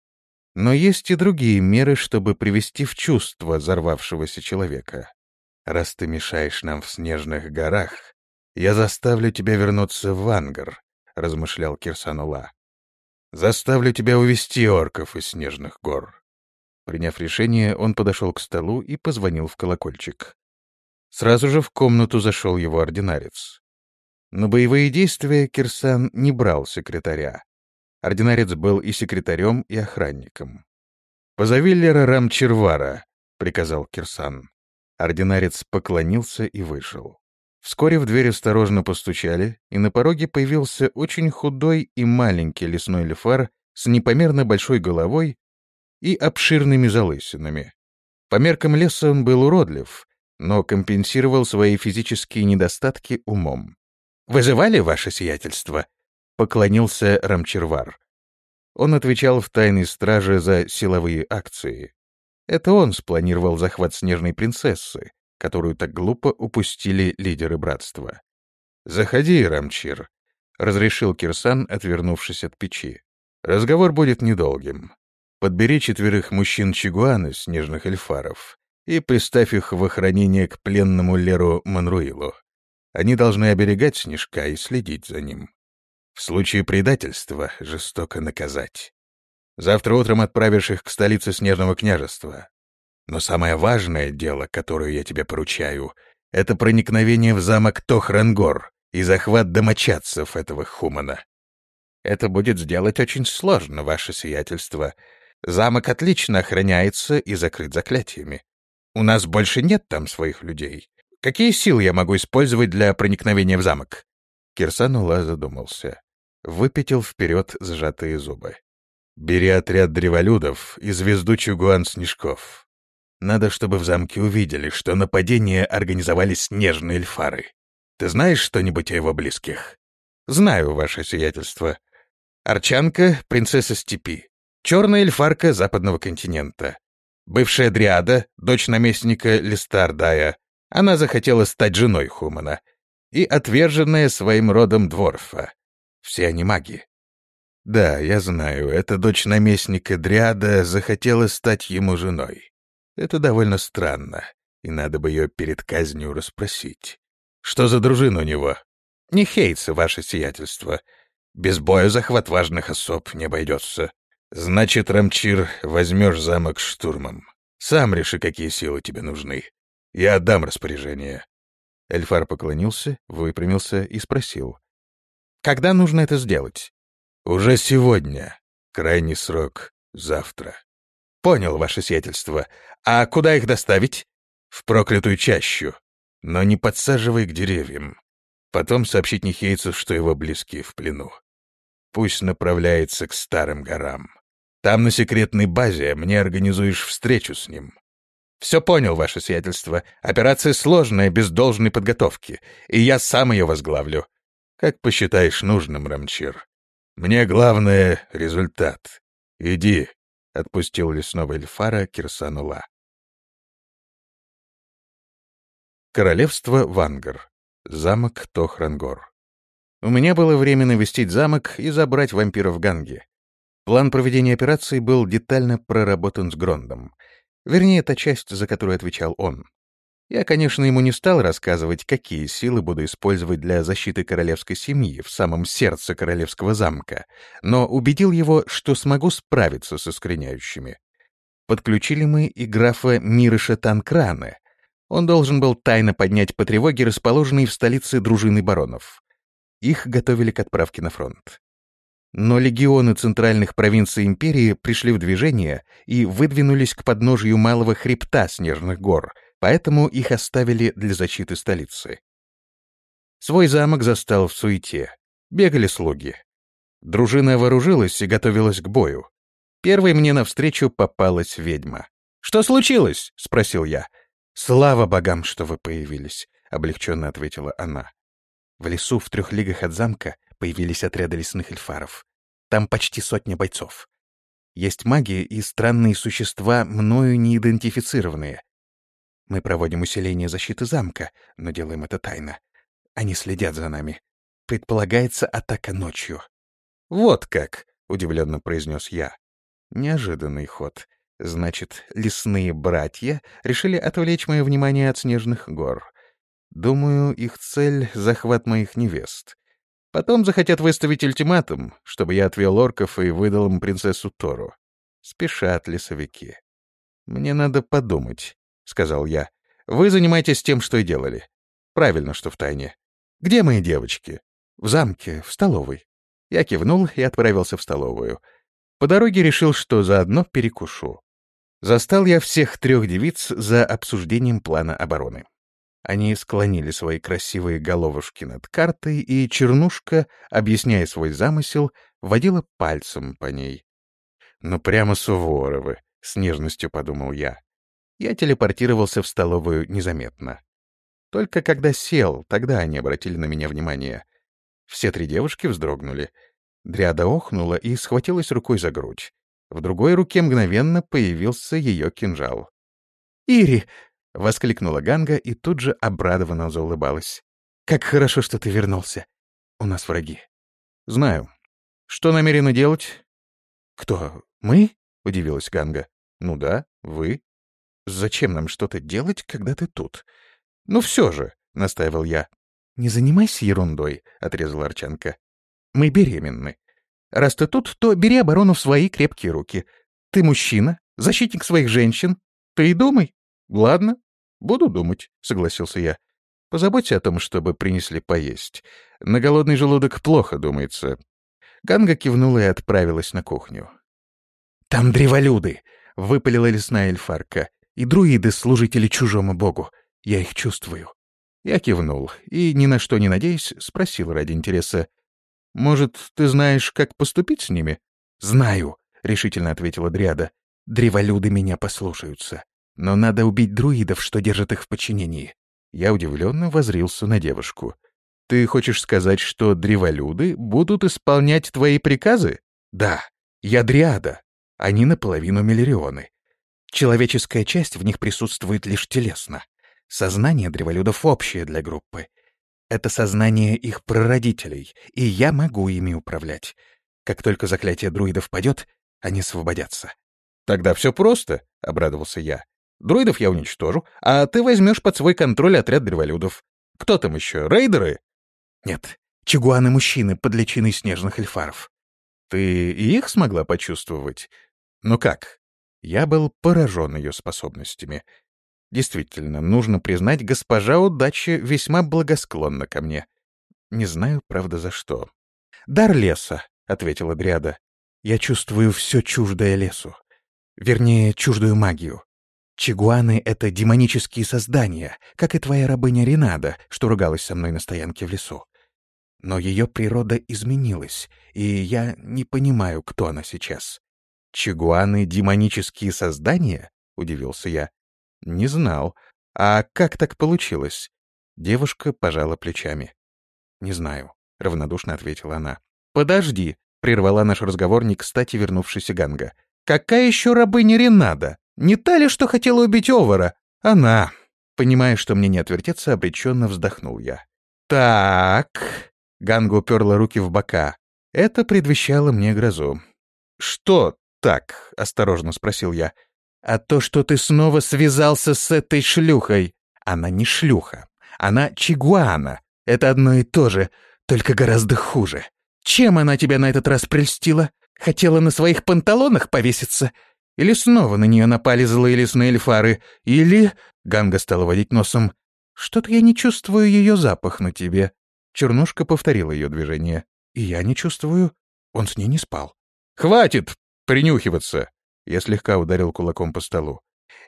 Speaker 2: Но есть и другие меры, чтобы привести в чувство взорвавшегося человека. Раз ты мешаешь нам в снежных горах, я заставлю тебя вернуться в Ангар», — размышлял Кирсанула. Заставлю тебя увести орков из снежных гор. Приняв решение, он подошел к столу и позвонил в колокольчик. Сразу же в комнату зашел его ординарец. На боевые действия Кирсан не брал секретаря. Ординарец был и секретарем, и охранником. «Позови Лера Рамчервара», — приказал Кирсан. Ординарец поклонился и вышел. Вскоре в дверь осторожно постучали, и на пороге появился очень худой и маленький лесной лефар с непомерно большой головой и обширными залысинами. По меркам леса он был уродлив, но компенсировал свои физические недостатки умом. «Вызывали ваше сиятельство?» — поклонился Рамчервар. Он отвечал в тайной страже за силовые акции. Это он спланировал захват снежной принцессы, которую так глупо упустили лидеры братства. «Заходи, Рамчир», — разрешил Кирсан, отвернувшись от печи. «Разговор будет недолгим. Подбери четверых мужчин Чигуана, снежных эльфаров, и приставь их в охранение к пленному Леру Манруилу. Они должны оберегать Снежка и следить за ним. В случае предательства жестоко наказать. Завтра утром отправишь их к столице Снежного княжества. Но самое важное дело, которое я тебе поручаю, это проникновение в замок Тохрангор и захват домочадцев этого хумана. Это будет сделать очень сложно, ваше сиятельство. Замок отлично охраняется и закрыт заклятиями. У нас больше нет там своих людей. Какие силы я могу использовать для проникновения в замок?» Кирсанула задумался. Выпятил вперед сжатые зубы. «Бери отряд древолюдов и звезду Чугуан-Снежков. Надо, чтобы в замке увидели, что нападение организовали снежные эльфары. Ты знаешь что-нибудь о его близких?» «Знаю, ваше сиятельство. Арчанка — принцесса степи. Черная эльфарка западного континента. Бывшая Дриада, дочь наместника Листардая, она захотела стать женой Хумана. И отверженная своим родом Дворфа. Все они маги. Да, я знаю, эта дочь наместника Дриада захотела стать ему женой. Это довольно странно, и надо бы ее перед казнью расспросить. Что за дружина у него? Не хейцы, ваше сиятельство. Без боя захват важных особ не обойдется. Значит, Рамчир, возьмешь замок штурмом. Сам реши, какие силы тебе нужны. Я отдам распоряжение». Эльфар поклонился, выпрямился и спросил. «Когда нужно это сделать?» «Уже сегодня. Крайний срок — завтра». «Понял, ваше сиятельство. А куда их доставить?» «В проклятую чащу. Но не подсаживай к деревьям. Потом сообщить Нихейцу, что его близкие в плену. Пусть направляется к старым горам. Там на секретной базе мне организуешь встречу с ним. «Все понял, ваше сиятельство. Операция сложная, без должной подготовки, и я сам ее возглавлю. Как посчитаешь нужным, Рамчир. Мне главное — результат. Иди», — отпустил лесного эльфара Кирсанула. Королевство Вангар. Замок Тохрангор. У меня было время навестить замок и забрать вампиров Ганги. План проведения операции был детально проработан с Грондом — Вернее, та часть, за которую отвечал он. Я, конечно, ему не стал рассказывать, какие силы буду использовать для защиты королевской семьи в самом сердце королевского замка, но убедил его, что смогу справиться со скриняющими. Подключили мы и графа Мирыша Танкрана. Он должен был тайно поднять по тревоге расположенные в столице дружины баронов. Их готовили к отправке на фронт. Но легионы центральных провинций империи пришли в движение и выдвинулись к подножию малого хребта снежных гор, поэтому их оставили для защиты столицы. Свой замок застал в суете. Бегали слуги. Дружина вооружилась и готовилась к бою. Первой мне навстречу попалась ведьма. «Что случилось?» — спросил я. «Слава богам, что вы появились», — облегченно ответила она. В лесу в трех лигах от замка появились отряды лесных эльфаров. Там почти сотня бойцов. Есть маги и странные существа, мною не идентифицированные. Мы проводим усиление защиты замка, но делаем это тайно. Они следят за нами. Предполагается атака ночью. «Вот как!» — удивленно произнес я. Неожиданный ход. Значит, лесные братья решили отвлечь мое внимание от снежных гор. Думаю, их цель — захват моих невест. Потом захотят выставить ультиматум, чтобы я отвел орков и выдал им принцессу Тору. Спешат лесовики. «Мне надо подумать», — сказал я. «Вы занимаетесь тем, что и делали. Правильно, что в тайне. Где мои девочки?» «В замке, в столовой». Я кивнул и отправился в столовую. По дороге решил, что заодно перекушу. Застал я всех трех девиц за обсуждением плана обороны. Они склонили свои красивые головушки над картой, и Чернушка, объясняя свой замысел, водила пальцем по ней. «Ну прямо Суворовы», — с нежностью подумал я. Я телепортировался в столовую незаметно. Только когда сел, тогда они обратили на меня внимание. Все три девушки вздрогнули. Дряда охнула и схватилась рукой за грудь. В другой руке мгновенно появился ее кинжал. «Ири, — воскликнула Ганга и тут же обрадованно заулыбалась. «Как хорошо, что ты вернулся. У нас враги». «Знаю. Что намерены делать?» «Кто? Мы?» — удивилась Ганга. «Ну да, вы. Зачем нам что-то делать, когда ты тут?» «Ну все же», — настаивал я. «Не занимайся ерундой», — отрезала Арчанка. «Мы беременны. Раз ты тут, то бери оборону в свои крепкие руки. Ты мужчина, защитник своих женщин. Ты и думай. Ладно, буду думать, согласился я. Позаботься о том, чтобы принесли поесть. На голодный желудок плохо думается. Ганга кивнула и отправилась на кухню. «Там древолюды!» — выпалила лесная эльфарка. «И друиды, служители чужому богу. Я их чувствую». Я кивнул и, ни на что не надеясь, спросил ради интереса. «Может, ты знаешь, как поступить с ними?» «Знаю», — решительно ответила Дриада. «Древолюды меня послушаются. Но надо убить друидов, что держат их в подчинении». Я удивленно возрился на девушку. «Ты хочешь сказать, что древолюды будут исполнять твои приказы?» «Да, я Дриада. Они наполовину миллерионы. Человеческая часть в них присутствует лишь телесно. Сознание древолюдов общее для группы. Это сознание их прародителей, и я могу ими управлять. Как только заклятие друидов падет, они освободятся. «Тогда все просто», — обрадовался я. «Друидов я уничтожу, а ты возьмешь под свой контроль отряд древолюдов. Кто там еще, рейдеры?» «Нет, чигуаны-мужчины под личиной снежных эльфаров». «Ты и их смогла почувствовать? Ну как?» Я был поражен ее способностями. Действительно, нужно признать, госпожа удачи весьма благосклонна ко мне. Не знаю, правда, за что. «Дар леса», — ответила Дриада. «Я чувствую все чуждое лесу. Вернее, чуждую магию. Чигуаны — это демонические создания, как и твоя рабыня Ренада, что ругалась со мной на стоянке в лесу. Но ее природа изменилась, и я не понимаю, кто она сейчас. Чигуаны — демонические создания?» — удивился я. «Не знал. А как так получилось?» Девушка пожала плечами. «Не знаю», — равнодушно ответила она. «Подожди», — прервала наш разговор не кстати вернувшийся Ганга. «Какая еще рабыня Ренада? Не та ли, что хотела убить Овара? Она!» Понимая, что мне не отвертеться, обреченно вздохнул я. «Так...» — Ганга уперла руки в бока. Это предвещало мне грозу. «Что так?» — осторожно спросил я а то, что ты снова связался с этой шлюхой. Она не шлюха, она чигуана. Это одно и то же, только гораздо хуже. Чем она тебя на этот раз прельстила? Хотела на своих панталонах повеситься? Или снова на нее напали злые лесные эльфары? Или...» Ганга стала водить носом. «Что-то я не чувствую ее запах на тебе». Чернушка повторила ее движение. «И я не чувствую. Он с ней не спал». «Хватит принюхиваться!» Я слегка ударил кулаком по столу.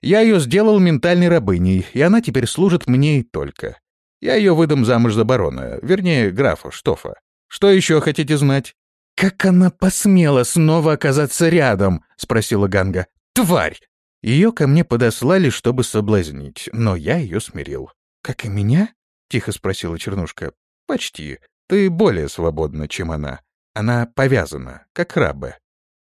Speaker 2: «Я ее сделал ментальной рабыней, и она теперь служит мне и только. Я ее выдам замуж за барона, вернее, графа Штофа. Что еще хотите знать?» «Как она посмела снова оказаться рядом?» — спросила Ганга. «Тварь!» Ее ко мне подослали, чтобы соблазнить, но я ее смирил. «Как и меня?» — тихо спросила Чернушка. «Почти. Ты более свободна, чем она. Она повязана, как рабы.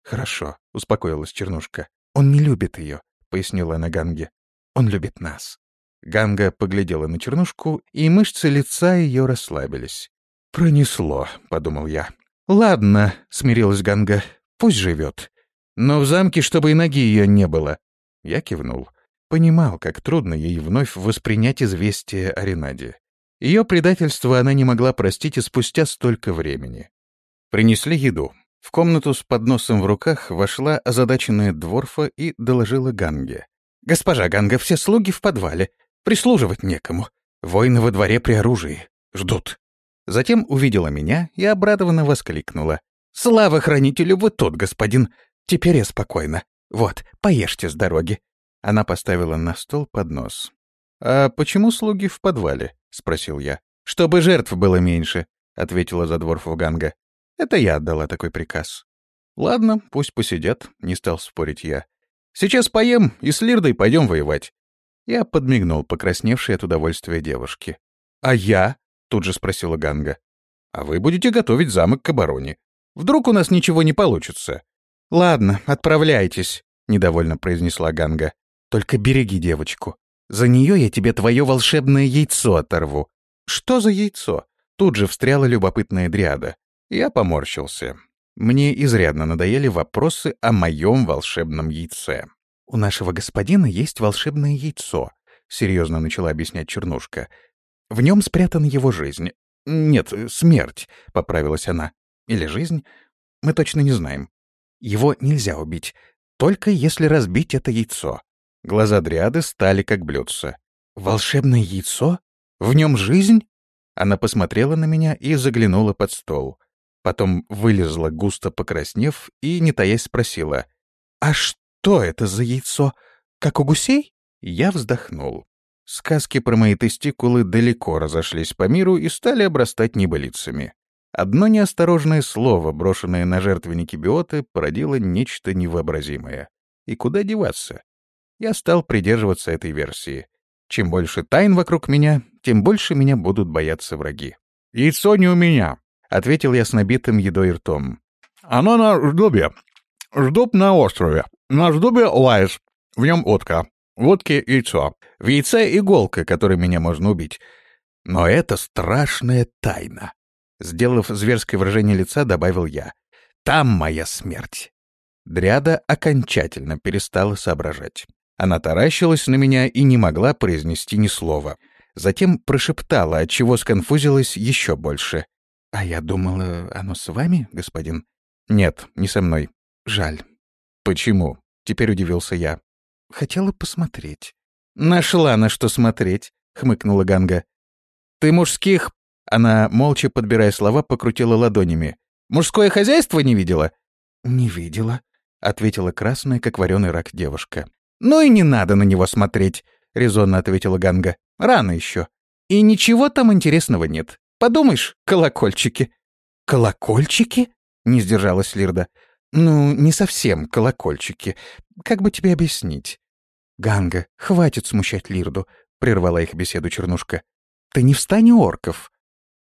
Speaker 2: «Хорошо», — успокоилась Чернушка. «Он не любит ее», — пояснила она Ганге. «Он любит нас». Ганга поглядела на Чернушку, и мышцы лица ее расслабились. «Пронесло», — подумал я. «Ладно», — смирилась Ганга, — «пусть живет. Но в замке, чтобы и ноги ее не было». Я кивнул. Понимал, как трудно ей вновь воспринять известие о Ренаде. Ее предательство она не могла простить и спустя столько времени. Принесли еду. В комнату с подносом в руках вошла озадаченная Дворфа и доложила Ганге. «Госпожа Ганга, все слуги в подвале. Прислуживать некому. Воины во дворе при оружии. Ждут». Затем увидела меня и обрадованно воскликнула. «Слава хранителю, вы тут, господин. Теперь я спокойна. Вот, поешьте с дороги». Она поставила на стол поднос. «А почему слуги в подвале?» — спросил я. «Чтобы жертв было меньше», — ответила Задворфу Ганга. Это я отдала такой приказ. Ладно, пусть посидят, не стал спорить я. Сейчас поем и с Лирдой пойдем воевать. Я подмигнул покрасневшей от удовольствия девушке. «А я?» — тут же спросила Ганга. «А вы будете готовить замок к обороне. Вдруг у нас ничего не получится?» «Ладно, отправляйтесь», — недовольно произнесла Ганга. «Только береги девочку. За нее я тебе твое волшебное яйцо оторву». «Что за яйцо?» Тут же встряла любопытная дриада. Я поморщился. Мне изрядно надоели вопросы о моем волшебном яйце. «У нашего господина есть волшебное яйцо», — серьезно начала объяснять Чернушка. «В нем спрятана его жизнь. Нет, смерть», — поправилась она. «Или жизнь?
Speaker 1: мы точно не знаем. Его нельзя убить, только если разбить это яйцо. Глаза Дриады стали как блюдца. «Волшебное яйцо? В нем жизнь?» Она посмотрела на меня и заглянула под стол. Потом вылезла, густо покраснев, и, не таясь, спросила. «А что это за яйцо? Как у гусей?» Я вздохнул. Сказки про мои тестикулы далеко разошлись по миру и стали обрастать небылицами. Одно неосторожное слово, брошенное на жертвенники биоты, породило нечто невообразимое. И куда деваться? Я стал придерживаться этой версии. Чем больше тайн вокруг меня, тем больше меня будут бояться враги. «Яйцо не у меня», — ответил я с набитым едой ртом. «Оно на ждубе. Ждуб на острове. На ждубе лайс. В нем утка. В утке яйцо. В яйце иголка, которой меня можно убить. Но это страшная тайна. Сделав зверское выражение лица, добавил я. «Там моя смерть!» Дряда окончательно перестала соображать. Она таращилась на меня и не могла произнести ни слова. Затем прошептала, отчего сконфузилась еще больше. «А я думала, оно с вами, господин?» «Нет, не со мной. Жаль». «Почему?» — теперь удивился я. «Хотела посмотреть». «Нашла на что смотреть», — хмыкнула Ганга. «Ты мужских она, молча подбирая слова, покрутила ладонями. «Мужское хозяйство не видела?» «Не видела», — ответила красная, как вареный рак девушка. «Ну и не надо на него смотреть», — резонно ответила Ганга. «Рано еще. И ничего там интересного нет. Подумаешь, колокольчики». «Колокольчики?» — не сдержалась Лирда. «Ну, не совсем колокольчики. Как бы тебе объяснить?» «Ганга, хватит смущать Лирду», — прервала их беседу Чернушка. «Ты не в стане орков.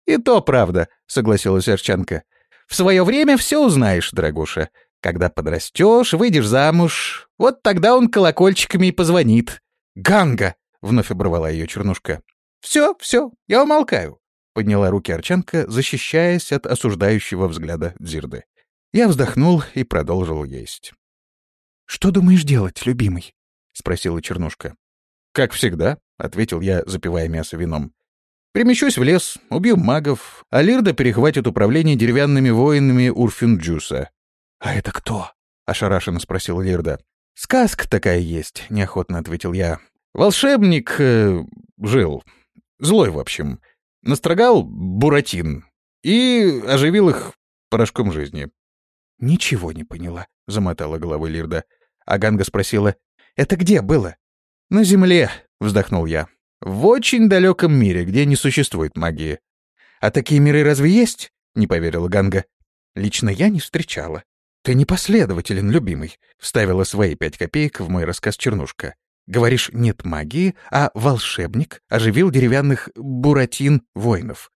Speaker 1: «И то правда», — согласилась Арчанка. «В свое время все узнаешь, дорогуша. Когда подрастешь, выйдешь замуж, вот тогда он колокольчиками и позвонит». «Ганга!» — вновь оборвала ее Чернушка. «Все, все, я умолкаю», — подняла руки Арчанка, защищаясь от осуждающего взгляда Дзирды. Я вздохнул и продолжил есть. «Что думаешь делать, любимый?» — спросила Чернушка. «Как всегда», — ответил я, запивая мясо вином. Перемещусь в лес, убью магов, а Лирда перехватит управление деревянными воинами Урфинджуса. — А это кто? — ошарашенно спросил Лирда. — Сказка такая есть, — неохотно ответил я. Волшебник э, жил. Злой, в общем. Настрогал буратин и оживил их порошком жизни. — Ничего не поняла, — замотала головой Лирда. А Ганга спросила, — это где было? — На земле, — вздохнул я. В очень далеком мире, где не существует магии. А такие миры разве есть? Не поверила Ганга. Лично я не встречала. Ты непоследователен, любимый, вставила свои пять копеек в мой рассказ Чернушка. Говоришь, нет магии, а волшебник оживил деревянных буратин-воинов.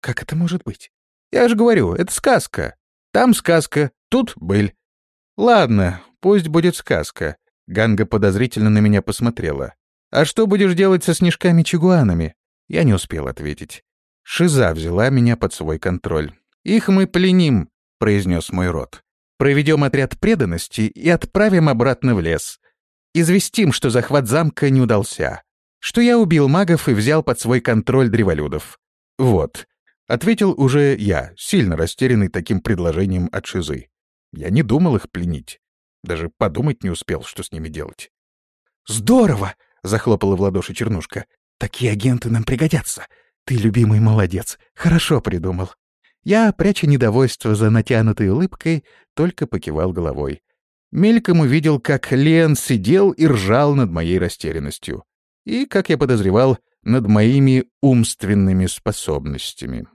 Speaker 1: Как это может быть? Я же говорю, это сказка. Там сказка, тут быль. Ладно, пусть будет сказка. Ганга подозрительно на меня посмотрела. «А что будешь делать со снежками-чигуанами?» Я не успел ответить. Шиза взяла меня под свой контроль. «Их мы пленим», — произнес мой род. «Проведем отряд преданности и отправим обратно в лес. Известим, что захват замка не удался, что я убил магов и взял под свой контроль древолюдов. Вот», — ответил уже я, сильно растерянный таким предложением от Шизы. Я не думал их пленить. Даже подумать не успел, что с ними делать. «Здорово!» — захлопала в ладоши Чернушка. «Такие агенты нам пригодятся. Ты, любимый, молодец. Хорошо придумал». Я, пряча недовольство за натянутой улыбкой, только покивал головой. Мельком увидел, как Лен сидел и ржал над моей растерянностью. И, как я подозревал, над моими умственными способностями.